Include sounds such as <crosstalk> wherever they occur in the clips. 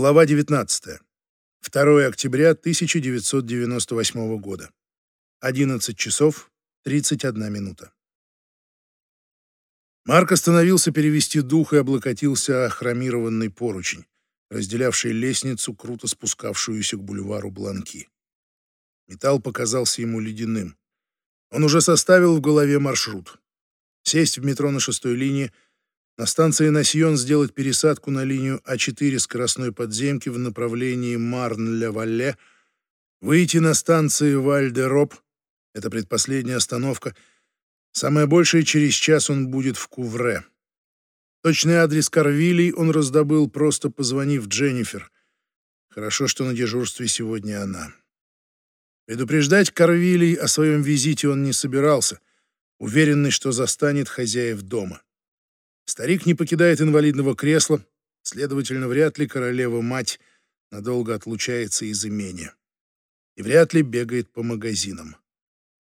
Глава 19. 2 октября 1998 года. 11 часов 31 минута. Марк остановился перевести дух и облокотился о хромированный поручень, разделявший лестницу, круто спускавшуюся к бульвару Бланки. Металл показался ему ледяным. Он уже составил в голове маршрут. Сесть в метро на шестой линии — на станции Насьон сделать пересадку на линию А4 скоростной подземки в направлении Марн-Ля-Валле, выйти на станции Валь-де-Роб, это предпоследняя остановка, самое большее через час он будет в Кувре. Точный адрес Карвилей он раздобыл, просто позвонив Дженнифер. Хорошо, что на дежурстве сегодня она. Предупреждать Карвилей о своем визите он не собирался, уверенный, что застанет хозяев дома. Старик не покидает инвалидного кресла, следовательно, вряд ли королева-мать надолго отлучается из имения. И вряд ли бегает по магазинам.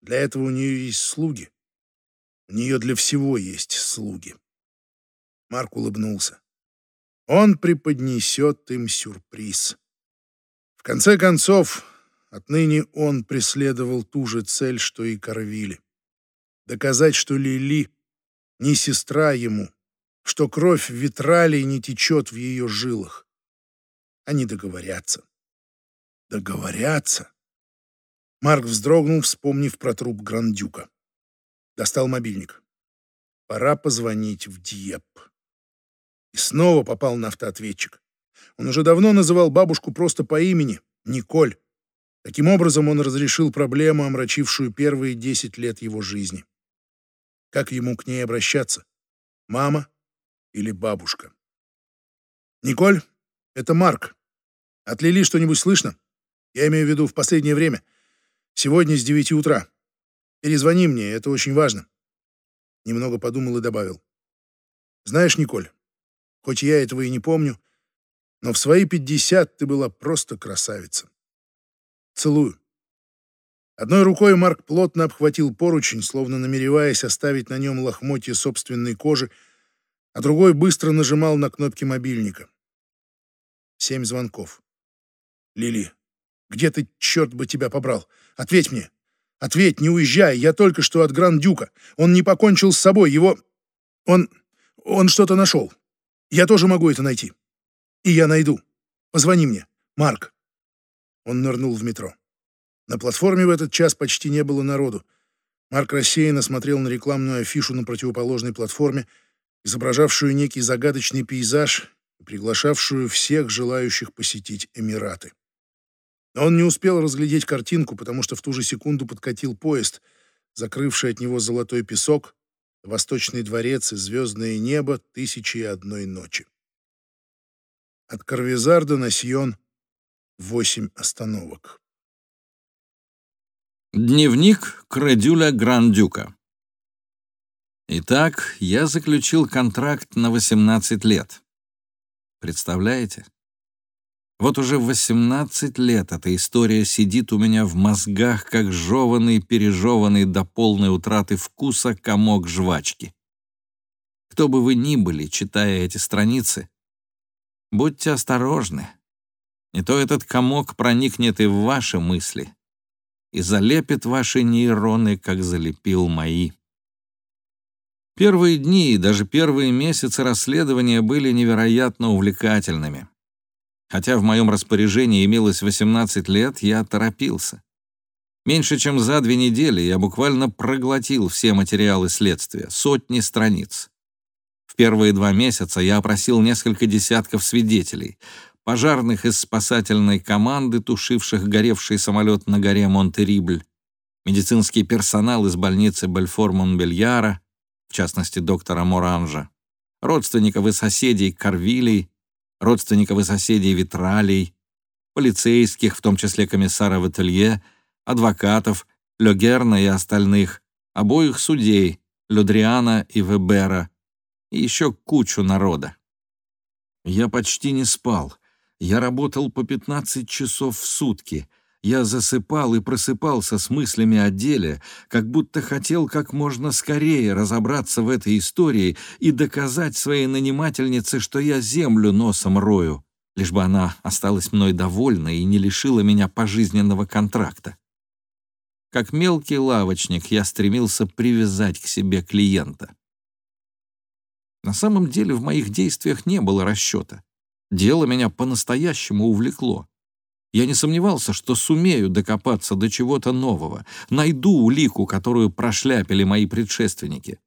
Для этого у нее есть слуги. У нее для всего есть слуги. Марк улыбнулся. Он преподнесет им сюрприз. В конце концов, отныне он преследовал ту же цель, что и Корвили. Доказать, что Лили не сестра ему, что кровь Витралии не течет в ее жилах. Они договорятся. Договорятся. Марк вздрогнул, вспомнив про труп Грандюка. Достал мобильник. Пора позвонить в Диеп. И снова попал на автоответчик. Он уже давно называл бабушку просто по имени — Николь. Таким образом он разрешил проблему, омрачившую первые десять лет его жизни. Как ему к ней обращаться? Мама? Или бабушка. «Николь, это Марк. От Лили что-нибудь слышно? Я имею в виду в последнее время. Сегодня с девяти утра. Перезвони мне, это очень важно». Немного подумал и добавил. «Знаешь, Николь, хоть я этого и не помню, но в свои пятьдесят ты была просто красавица. Целую». Одной рукой Марк плотно обхватил поручень, словно намереваясь оставить на нем лохмотья собственной кожи, а другой быстро нажимал на кнопки мобильника. Семь звонков. «Лили, где ты, черт бы тебя побрал? Ответь мне! Ответь, не уезжай! Я только что от Гранд-Дюка. Он не покончил с собой, его... Он... он что-то нашел. Я тоже могу это найти. И я найду. Позвони мне, Марк». Он нырнул в метро. На платформе в этот час почти не было народу. Марк рассеянно смотрел на рекламную афишу на противоположной платформе, изображавшую некий загадочный пейзаж и приглашавшую всех желающих посетить Эмираты. Но он не успел разглядеть картинку, потому что в ту же секунду подкатил поезд, закрывший от него золотой песок, восточный дворец и звездное небо тысячи и одной ночи. От Карвизарда на Сьон восемь остановок. Дневник Кредюля Грандюка Итак, я заключил контракт на 18 лет. Представляете? Вот уже 18 лет эта история сидит у меня в мозгах, как жеванный, пережеванный до полной утраты вкуса комок жвачки. Кто бы вы ни были, читая эти страницы, будьте осторожны. Не то этот комок проникнет и в ваши мысли и залепит ваши нейроны, как залепил мои. Первые дни и даже первые месяцы расследования были невероятно увлекательными. Хотя в моем распоряжении имелось 18 лет, я торопился. Меньше чем за две недели я буквально проглотил все материалы следствия, сотни страниц. В первые два месяца я опросил несколько десятков свидетелей, пожарных из спасательной команды, тушивших горевший самолет на горе Монтерибль, медицинский персонал из больницы Бельфор-Монбельяра, в частности доктора Моранжа, родственников и соседей Карвилей, родственников и соседей Витралей, полицейских, в том числе комиссара Вателье, адвокатов, Легерна и остальных, обоих судей, Людриана и Вебера, и еще кучу народа. Я почти не спал. Я работал по 15 часов в сутки, я засыпал и просыпался с мыслями о деле, как будто хотел как можно скорее разобраться в этой истории и доказать своей нанимательнице, что я землю носом рою, лишь бы она осталась мной довольна и не лишила меня пожизненного контракта. Как мелкий лавочник я стремился привязать к себе клиента. На самом деле в моих действиях не было расчета. Дело меня по-настоящему увлекло. Я не сомневался, что сумею докопаться до чего-то нового, найду улику, которую прошляпили мои предшественники.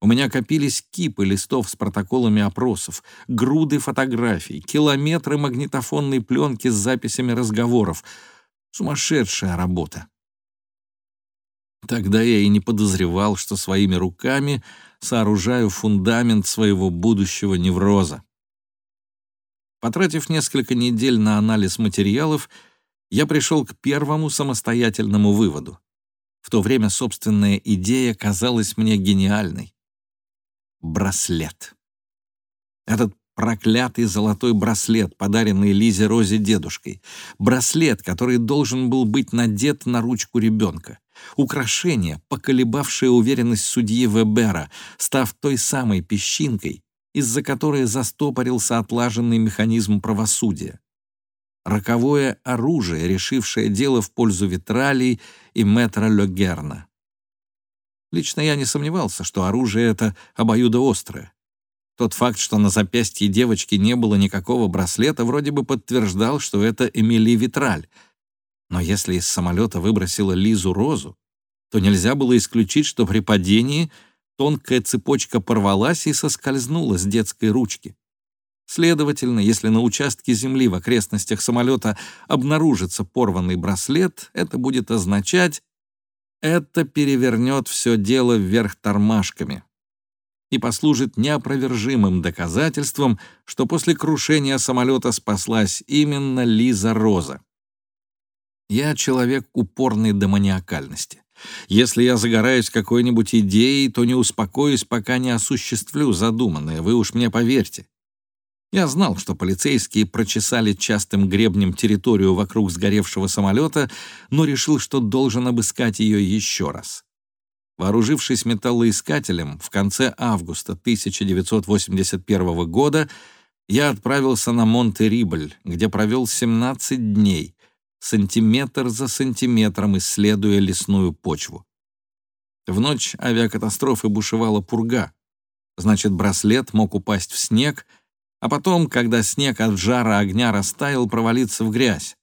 У меня копились кипы листов с протоколами опросов, груды фотографий, километры магнитофонной пленки с записями разговоров. Сумасшедшая работа. Тогда я и не подозревал, что своими руками сооружаю фундамент своего будущего невроза. Потратив несколько недель на анализ материалов, я пришел к первому самостоятельному выводу. В то время собственная идея казалась мне гениальной браслет. Этот проклятый золотой браслет, подаренный Лизе Розе дедушкой. Браслет, который должен был быть надет на ручку ребенка. Украшение, поколебавшее уверенность судьи Вебера, став той самой песчинкой, из-за которой застопорился отлаженный механизм правосудия. Роковое оружие, решившее дело в пользу Витралии и Метра Легерна. Лично я не сомневался, что оружие это обоюдоострое. Тот факт, что на запястье девочки не было никакого браслета, вроде бы подтверждал, что это Эмили Витраль. Но если из самолета выбросила Лизу Розу, то нельзя было исключить, что при падении тонкая цепочка порвалась и соскользнула с детской ручки. Следовательно, если на участке земли в окрестностях самолета обнаружится порванный браслет, это будет означать, это перевернет все дело вверх тормашками и послужит неопровержимым доказательством, что после крушения самолета спаслась именно Лиза Роза. Я человек упорной до маниакальности. Если я загораюсь какой-нибудь идеей, то не успокоюсь, пока не осуществлю задуманное, вы уж мне поверьте. Я знал, что полицейские прочесали частым гребнем территорию вокруг сгоревшего самолета, но решил, что должен обыскать ее еще раз. Вооружившись металлоискателем, в конце августа 1981 года я отправился на Монте-Рибль, где провел 17 дней, сантиметр за сантиметром исследуя лесную почву. В ночь авиакатастрофы бушевала пурга, значит, браслет мог упасть в снег — а потом, когда снег от жара огня растаял, провалиться в грязь.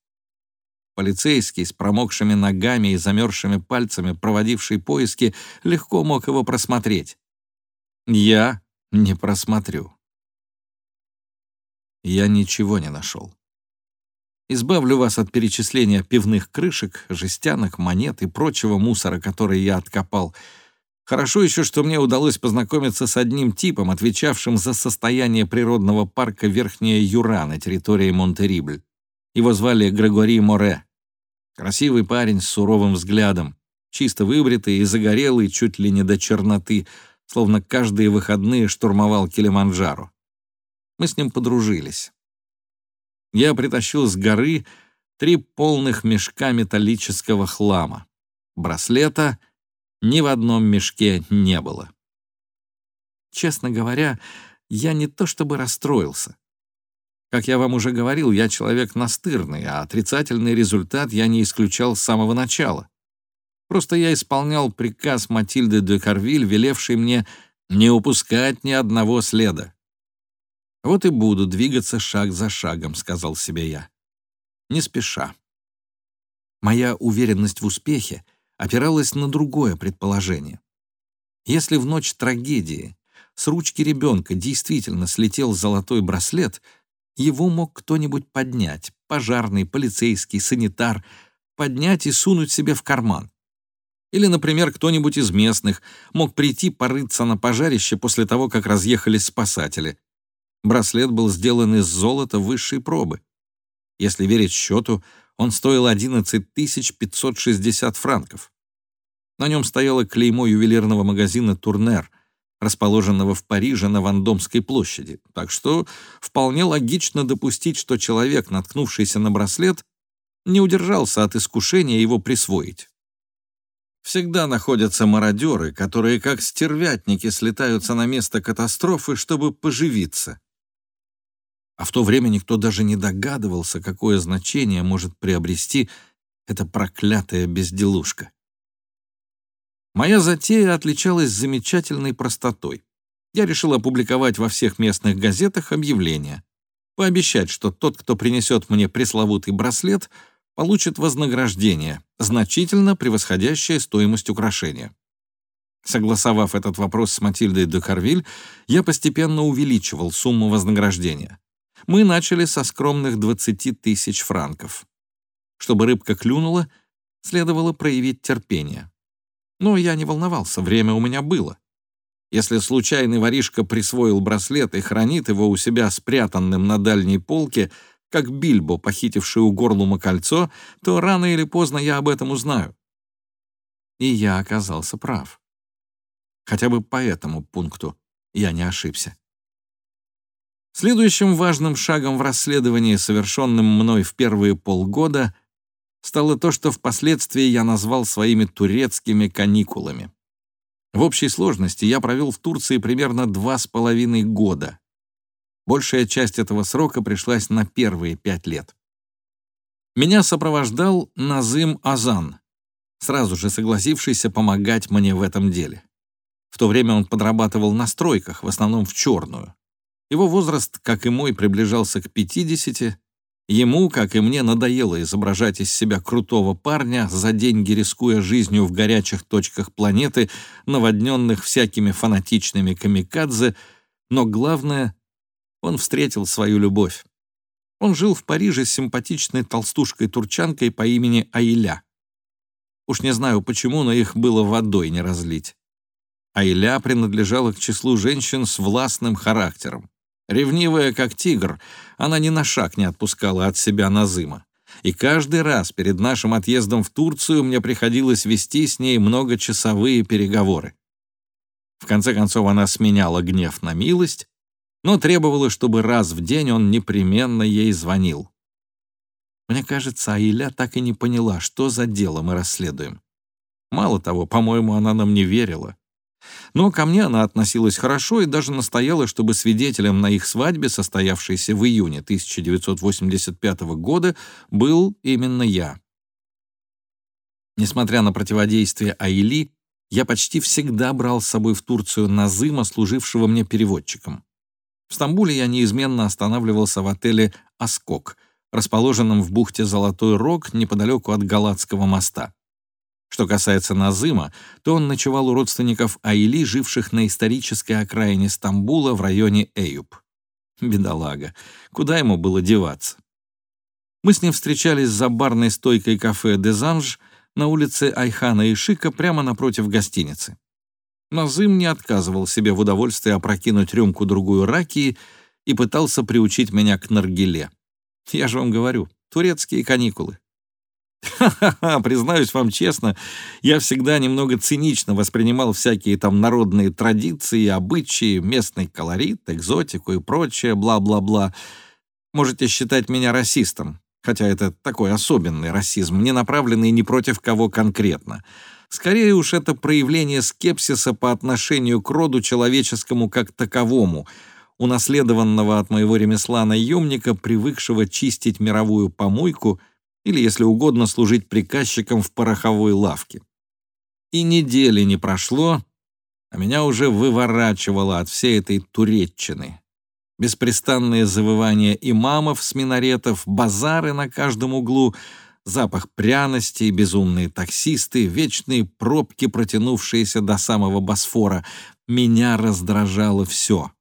Полицейский с промокшими ногами и замерзшими пальцами, проводивший поиски, легко мог его просмотреть. Я не просмотрю. Я ничего не нашел. Избавлю вас от перечисления пивных крышек, жестянок, монет и прочего мусора, который я откопал — Хорошо еще, что мне удалось познакомиться с одним типом, отвечавшим за состояние природного парка Верхняя Юра на территории Монтерибль. Его звали Грегори Море. Красивый парень с суровым взглядом, чисто выбритый и загорелый чуть ли не до черноты, словно каждые выходные штурмовал Килиманджаро. Мы с ним подружились. Я притащил с горы три полных мешка металлического хлама, браслета — ни в одном мешке не было. Честно говоря, я не то чтобы расстроился. Как я вам уже говорил, я человек настырный, а отрицательный результат я не исключал с самого начала. Просто я исполнял приказ Матильды де Карвиль, велевший мне не упускать ни одного следа. «Вот и буду двигаться шаг за шагом», — сказал себе я. Не спеша. Моя уверенность в успехе — опиралась на другое предположение. Если в ночь трагедии с ручки ребенка действительно слетел золотой браслет, его мог кто-нибудь поднять, пожарный, полицейский, санитар, поднять и сунуть себе в карман. Или, например, кто-нибудь из местных мог прийти порыться на пожарище после того, как разъехались спасатели. Браслет был сделан из золота высшей пробы. Если верить счету, он стоил 11 560 франков. На нем стояло клеймо ювелирного магазина «Турнер», расположенного в Париже на Вандомской площади, так что вполне логично допустить, что человек, наткнувшийся на браслет, не удержался от искушения его присвоить. Всегда находятся мародеры, которые как стервятники слетаются на место катастрофы, чтобы поживиться. А в то время никто даже не догадывался, какое значение может приобрести эта проклятая безделушка. Моя затея отличалась замечательной простотой. Я решил опубликовать во всех местных газетах объявление. Пообещать, что тот, кто принесет мне пресловутый браслет, получит вознаграждение, значительно превосходящее стоимость украшения. Согласовав этот вопрос с Матильдой де Карвиль, я постепенно увеличивал сумму вознаграждения. Мы начали со скромных 20 тысяч франков. Чтобы рыбка клюнула, следовало проявить терпение. Но я не волновался, время у меня было. Если случайный воришка присвоил браслет и хранит его у себя спрятанным на дальней полке, как Бильбо, похитивший у Горлума кольцо, то рано или поздно я об этом узнаю. И я оказался прав. Хотя бы по этому пункту я не ошибся. Следующим важным шагом в расследовании, совершенным мной в первые полгода, стало то, что впоследствии я назвал своими турецкими каникулами. В общей сложности я провел в Турции примерно два с половиной года. Большая часть этого срока пришлась на первые пять лет. Меня сопровождал Назым Азан, сразу же согласившийся помогать мне в этом деле. В то время он подрабатывал на стройках, в основном в черную. Его возраст, как и мой, приближался к 50. Ему, как и мне, надоело изображать из себя крутого парня, за деньги рискуя жизнью в горячих точках планеты, наводненных всякими фанатичными камикадзе, но главное, он встретил свою любовь. Он жил в Париже с симпатичной толстушкой-турчанкой по имени Аиля. Уж не знаю почему, но их было водой не разлить. Айля принадлежала к числу женщин с властным характером. Ревнивая, как тигр, она ни на шаг не отпускала от себя Назыма. И каждый раз перед нашим отъездом в Турцию мне приходилось вести с ней многочасовые переговоры. В конце концов, она сменяла гнев на милость, но требовала, чтобы раз в день он непременно ей звонил. Мне кажется, Аиля так и не поняла, что за дело мы расследуем. Мало того, по-моему, она нам не верила. Но ко мне она относилась хорошо и даже настояла, чтобы свидетелем на их свадьбе, состоявшейся в июне 1985 года, был именно я. Несмотря на противодействие Айли, я почти всегда брал с собой в Турцию Назыма, служившего мне переводчиком. В Стамбуле я неизменно останавливался в отеле «Аскок», расположенном в бухте Золотой Рог неподалеку от Галатского моста. Что касается Назыма, то он ночевал у родственников Айли, живших на исторической окраине Стамбула в районе Эюб. Бедолага, куда ему было деваться? Мы с ним встречались за барной стойкой кафе «Дезанж» на улице Айхана и Шика прямо напротив гостиницы. Назым не отказывал себе в удовольствии опрокинуть рюмку-другую ракии и пытался приучить меня к наргиле. Я же вам говорю, турецкие каникулы. Ха-ха-ха, <laughs> признаюсь вам честно, я всегда немного цинично воспринимал всякие там народные традиции, обычаи, местный колорит, экзотику и прочее, бла-бла-бла. Можете считать меня расистом, хотя это такой особенный расизм, не направленный ни против кого конкретно. Скорее уж это проявление скепсиса по отношению к роду человеческому как таковому, унаследованного от моего ремесла наемника, привыкшего чистить мировую помойку — или, если угодно, служить приказчиком в пороховой лавке. И недели не прошло, а меня уже выворачивало от всей этой туреччины. Беспрестанные завывания имамов с минаретов, базары на каждом углу, запах пряностей, безумные таксисты, вечные пробки, протянувшиеся до самого Босфора. Меня раздражало все.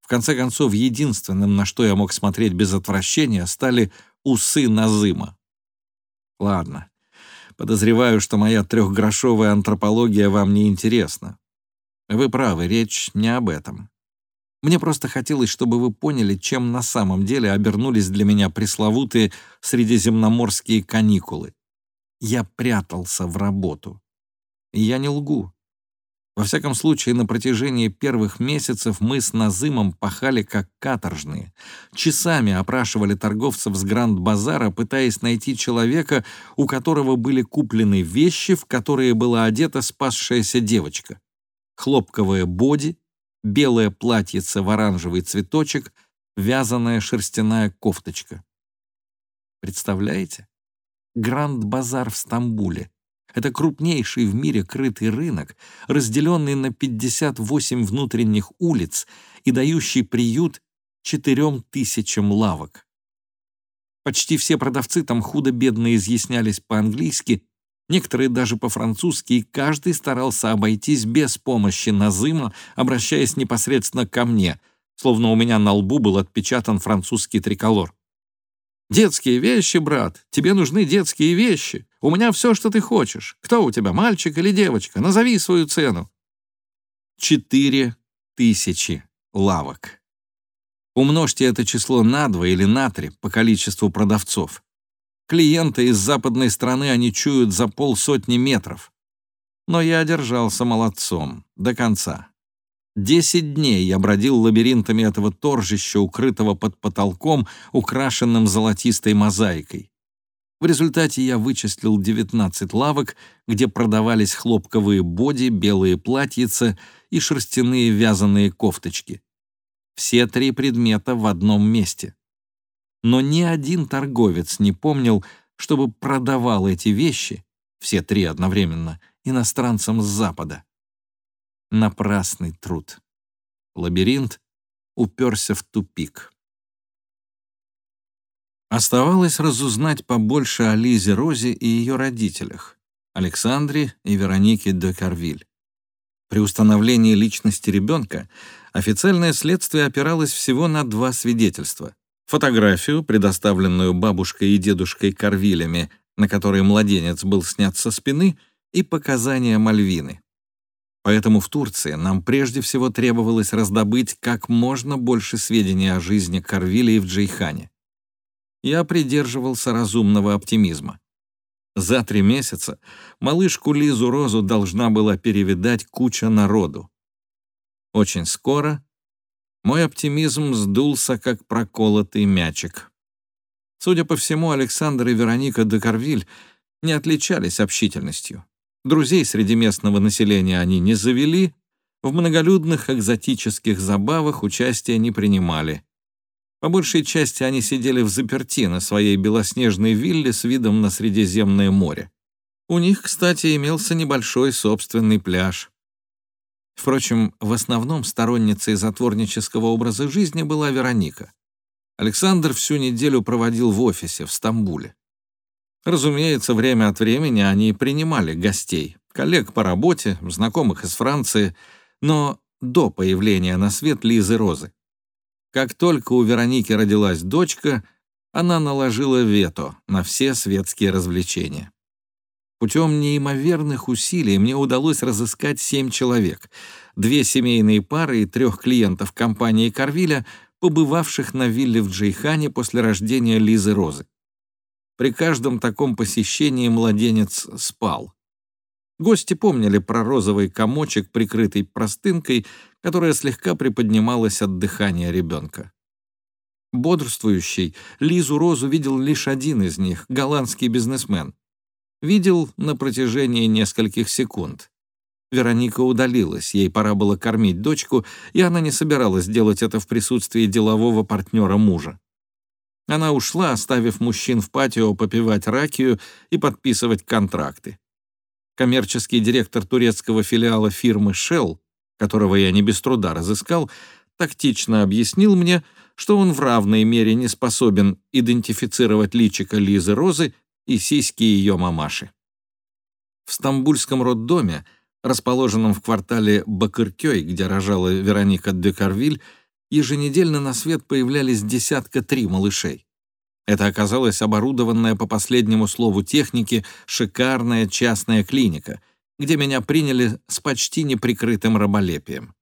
В конце концов, единственным, на что я мог смотреть без отвращения, стали усы Назыма. Ладно, подозреваю, что моя трехгрошовая антропология вам не интересна. Вы правы, речь не об этом. Мне просто хотелось, чтобы вы поняли, чем на самом деле обернулись для меня пресловутые средиземноморские каникулы. Я прятался в работу. Я не лгу. Во всяком случае, на протяжении первых месяцев мы с Назымом пахали как каторжные. Часами опрашивали торговцев с Гранд-базара, пытаясь найти человека, у которого были куплены вещи, в которые была одета спасшаяся девочка. Хлопковое боди, белое платьице в оранжевый цветочек, вязаная шерстяная кофточка. Представляете? Гранд-базар в Стамбуле. Это крупнейший в мире крытый рынок, разделенный на 58 внутренних улиц и дающий приют четырем тысячам лавок. Почти все продавцы там худо-бедно изъяснялись по-английски, некоторые даже по-французски, и каждый старался обойтись без помощи Назыма, обращаясь непосредственно ко мне, словно у меня на лбу был отпечатан французский триколор. «Детские вещи, брат, тебе нужны детские вещи. У меня все, что ты хочешь. Кто у тебя, мальчик или девочка? Назови свою цену». Четыре тысячи лавок. Умножьте это число на два или на три по количеству продавцов. Клиенты из западной страны они чуют за полсотни метров. Но я держался молодцом до конца. Десять дней я бродил лабиринтами этого торжища, укрытого под потолком, украшенным золотистой мозаикой. В результате я вычислил 19 лавок, где продавались хлопковые боди, белые платьица и шерстяные вязаные кофточки. Все три предмета в одном месте но ни один торговец не помнил, чтобы продавал эти вещи, все три одновременно, иностранцам с Запада. Напрасный труд. Лабиринт уперся в тупик. Оставалось разузнать побольше о Лизе Розе и ее родителях, Александре и Веронике де Карвиль. При установлении личности ребенка официальное следствие опиралось всего на два свидетельства фотографию, предоставленную бабушкой и дедушкой Карвилями, на которой младенец был снят со спины, и показания Мальвины. Поэтому в Турции нам прежде всего требовалось раздобыть как можно больше сведений о жизни Карвилей в Джейхане. Я придерживался разумного оптимизма. За три месяца малышку Лизу Розу должна была перевидать куча народу. Очень скоро мой оптимизм сдулся, как проколотый мячик. Судя по всему, Александр и Вероника де Карвиль не отличались общительностью. Друзей среди местного населения они не завели, в многолюдных экзотических забавах участия не принимали. По большей части они сидели в заперти на своей белоснежной вилле с видом на Средиземное море. У них, кстати, имелся небольшой собственный пляж. Впрочем, в основном сторонницей затворнического образа жизни была Вероника. Александр всю неделю проводил в офисе в Стамбуле. Разумеется, время от времени они принимали гостей, коллег по работе, знакомых из Франции, но до появления на свет Лизы Розы. Как только у Вероники родилась дочка, она наложила вето на все светские развлечения. Путем неимоверных усилий мне удалось разыскать семь человек, две семейные пары и трех клиентов компании Карвиля, побывавших на вилле в Джейхане после рождения Лизы Розы. При каждом таком посещении младенец спал. Гости помнили про розовый комочек, прикрытый простынкой, которая слегка приподнималась от дыхания ребенка. Бодрствующий Лизу Розу видел лишь один из них, голландский бизнесмен. Видел на протяжении нескольких секунд. Вероника удалилась, ей пора было кормить дочку, и она не собиралась делать это в присутствии делового партнера мужа. Она ушла, оставив мужчин в патио попивать ракию и подписывать контракты. Коммерческий директор турецкого филиала фирмы Shell, которого я не без труда разыскал, тактично объяснил мне, что он в равной мере не способен идентифицировать личико Лизы Розы и сиськи ее мамаши. В стамбульском роддоме, расположенном в квартале Бакыркёй, где рожала Вероника де еженедельно на свет появлялись десятка три малышей. Это оказалась оборудованная по последнему слову техники шикарная частная клиника, где меня приняли с почти неприкрытым раболепием.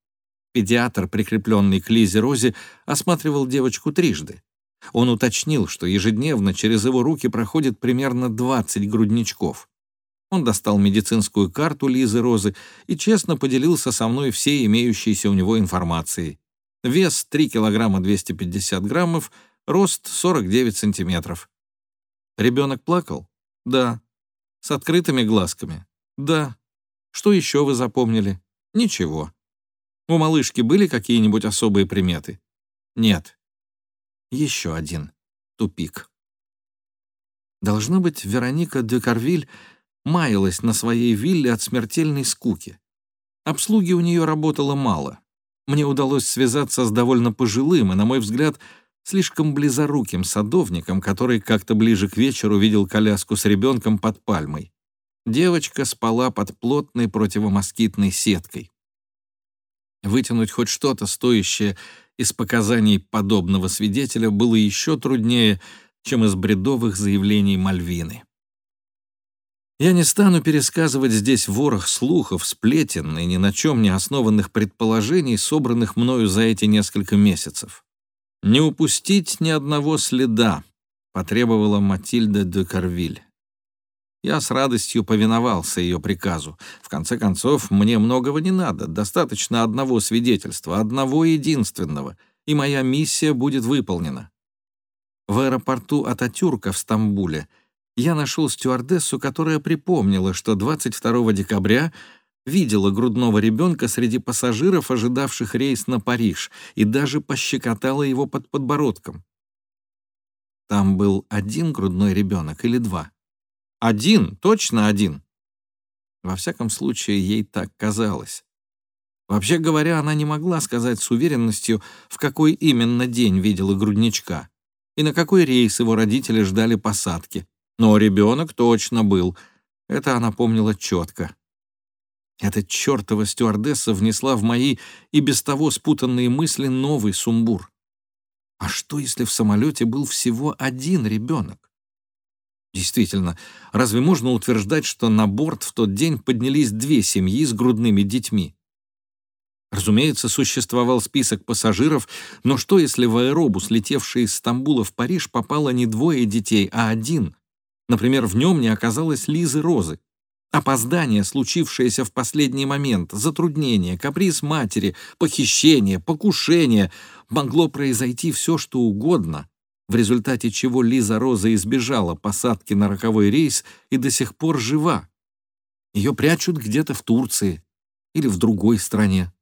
Педиатр, прикрепленный к Лизе Розе, осматривал девочку трижды. Он уточнил, что ежедневно через его руки проходит примерно 20 грудничков. Он достал медицинскую карту Лизы Розы и честно поделился со мной всей имеющейся у него информацией. Вес 3 килограмма 250 граммов, рост 49 сантиметров. Ребенок плакал? Да. С открытыми глазками? Да. Что еще вы запомнили? Ничего. У малышки были какие-нибудь особые приметы? Нет. Еще один тупик. Должно быть, Вероника де Карвиль маялась на своей вилле от смертельной скуки. Обслуги у нее работало мало. Мне удалось связаться с довольно пожилым и, на мой взгляд, слишком близоруким садовником, который как-то ближе к вечеру видел коляску с ребенком под пальмой. Девочка спала под плотной противомоскитной сеткой. Вытянуть хоть что-то стоящее из показаний подобного свидетеля было еще труднее, чем из бредовых заявлений Мальвины. Я не стану пересказывать здесь ворох слухов, сплетен и ни на чем не основанных предположений, собранных мною за эти несколько месяцев. Не упустить ни одного следа, потребовала Матильда де Карвиль. Я с радостью повиновался ее приказу. В конце концов, мне многого не надо, достаточно одного свидетельства, одного единственного, и моя миссия будет выполнена. В аэропорту Ататюрка в Стамбуле я нашел стюардессу, которая припомнила, что 22 декабря видела грудного ребенка среди пассажиров, ожидавших рейс на Париж, и даже пощекотала его под подбородком. Там был один грудной ребенок или два? Один, точно один. Во всяком случае, ей так казалось. Вообще говоря, она не могла сказать с уверенностью, в какой именно день видела грудничка и на какой рейс его родители ждали посадки. Но ребенок точно был. Это она помнила четко. Эта чертова стюардесса внесла в мои и без того спутанные мысли новый сумбур. А что, если в самолете был всего один ребенок? Действительно, разве можно утверждать, что на борт в тот день поднялись две семьи с грудными детьми? Разумеется, существовал список пассажиров, но что, если в аэробус, летевший из Стамбула в Париж, попало не двое детей, а один? Например, в нем не оказалось Лизы Розы. Опоздание, случившееся в последний момент, затруднение, каприз матери, похищение, покушение — могло произойти все, что угодно, в результате чего Лиза Роза избежала посадки на роковой рейс и до сих пор жива. Ее прячут где-то в Турции или в другой стране.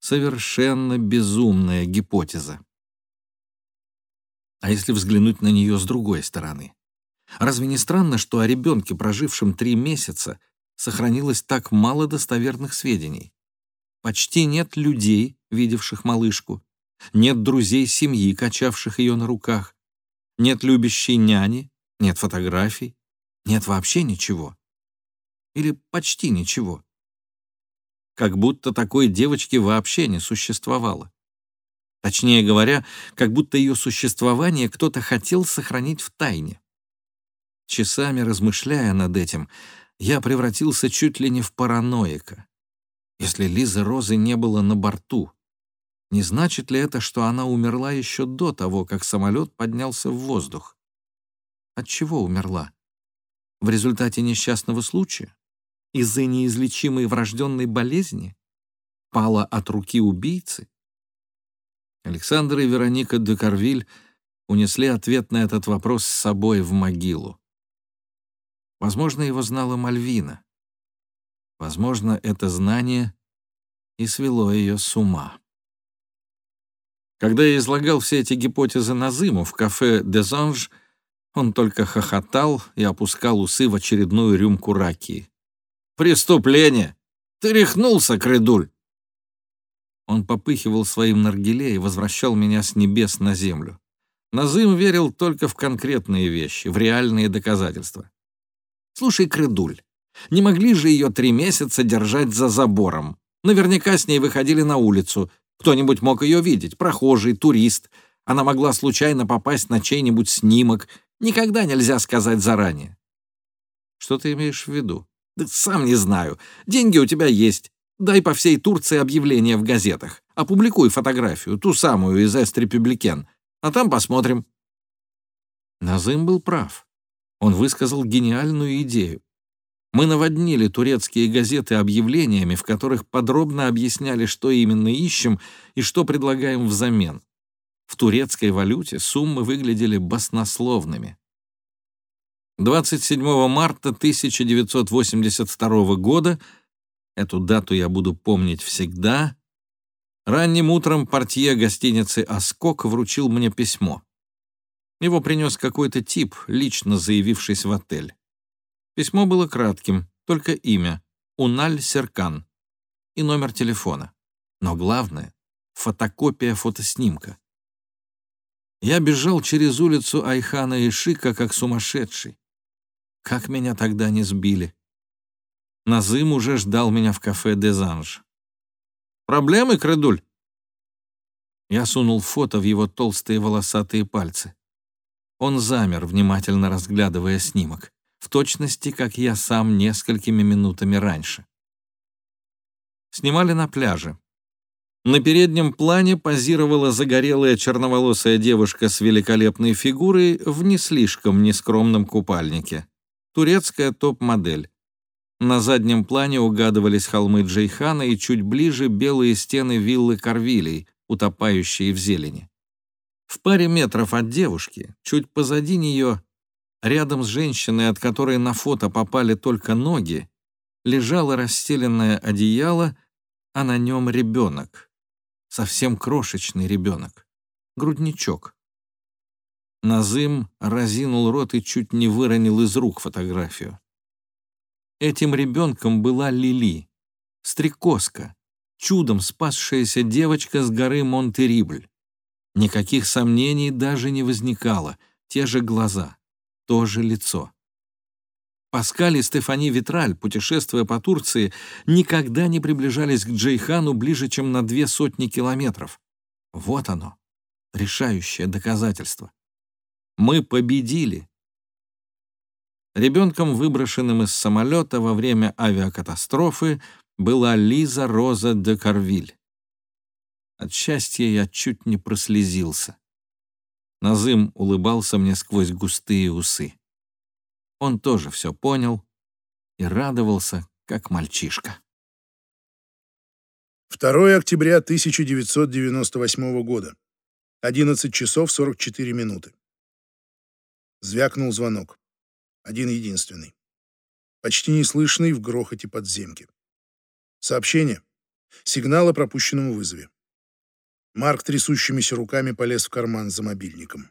Совершенно безумная гипотеза. А если взглянуть на нее с другой стороны? Разве не странно, что о ребенке, прожившем три месяца, сохранилось так мало достоверных сведений? Почти нет людей, видевших малышку, нет друзей семьи, качавших ее на руках, нет любящей няни, нет фотографий, нет вообще ничего. Или почти ничего как будто такой девочки вообще не существовало. Точнее говоря, как будто ее существование кто-то хотел сохранить в тайне. Часами размышляя над этим, я превратился чуть ли не в параноика. Если Лизы Розы не было на борту, не значит ли это, что она умерла еще до того, как самолет поднялся в воздух? От чего умерла? В результате несчастного случая? из-за неизлечимой врожденной болезни? Пала от руки убийцы? Александр и Вероника де Карвиль унесли ответ на этот вопрос с собой в могилу. Возможно, его знала Мальвина. Возможно, это знание и свело ее с ума. Когда я излагал все эти гипотезы Назыму в кафе «Дезанж», он только хохотал и опускал усы в очередную рюмку ракии. Преступление! Ты рехнулся, Кредуль!» Он попыхивал своим наргиле и возвращал меня с небес на землю. Назым верил только в конкретные вещи, в реальные доказательства. «Слушай, Кредуль, не могли же ее три месяца держать за забором? Наверняка с ней выходили на улицу. Кто-нибудь мог ее видеть, прохожий, турист. Она могла случайно попасть на чей-нибудь снимок. Никогда нельзя сказать заранее». «Что ты имеешь в виду?» Да сам не знаю. Деньги у тебя есть. Дай по всей Турции объявление в газетах. Опубликуй фотографию, ту самую из Эст Републикен. А там посмотрим». Назым был прав. Он высказал гениальную идею. Мы наводнили турецкие газеты объявлениями, в которых подробно объясняли, что именно ищем и что предлагаем взамен. В турецкой валюте суммы выглядели баснословными. 27 марта 1982 года, эту дату я буду помнить всегда, Ранним утром портье гостиницы «Оскок» вручил мне письмо. Его принес какой-то тип, лично заявившись в отель. Письмо было кратким, только имя — Уналь Серкан и номер телефона. Но главное — фотокопия фотоснимка. Я бежал через улицу Айхана и Шика, как сумасшедший. Как меня тогда не сбили. Назым уже ждал меня в кафе «Дезанж». Проблемы, Кредуль?» Я сунул фото в его толстые волосатые пальцы. Он замер, внимательно разглядывая снимок, в точности, как я сам несколькими минутами раньше. Снимали на пляже. На переднем плане позировала загорелая черноволосая девушка с великолепной фигурой в не слишком нескромном купальнике. Турецкая топ-модель. На заднем плане угадывались холмы Джейхана и чуть ближе белые стены виллы Карвилей, утопающие в зелени. В паре метров от девушки, чуть позади нее, рядом с женщиной, от которой на фото попали только ноги, лежало расстеленное одеяло, а на нем ребенок. Совсем крошечный ребенок. Грудничок. Назым разинул рот и чуть не выронил из рук фотографию. Этим ребенком была Лили, стрекозка, чудом спасшаяся девочка с горы Монтерибль. Никаких сомнений даже не возникало, те же глаза, то же лицо. Паскаль и Стефани Витраль, путешествуя по Турции, никогда не приближались к Джейхану ближе, чем на две сотни километров. Вот оно, решающее доказательство. Мы победили. Ребенком, выброшенным из самолета во время авиакатастрофы, была Лиза Роза де Карвиль. От счастья я чуть не прослезился. Назым улыбался мне сквозь густые усы. Он тоже все понял и радовался, как мальчишка. 2 октября 1998 года. 11 часов 44 минуты. Звякнул звонок один единственный. Почти неслышный в грохоте подземки. Сообщение. Сигнал о пропущенном вызове. Марк трясущимися руками полез в карман за мобильником.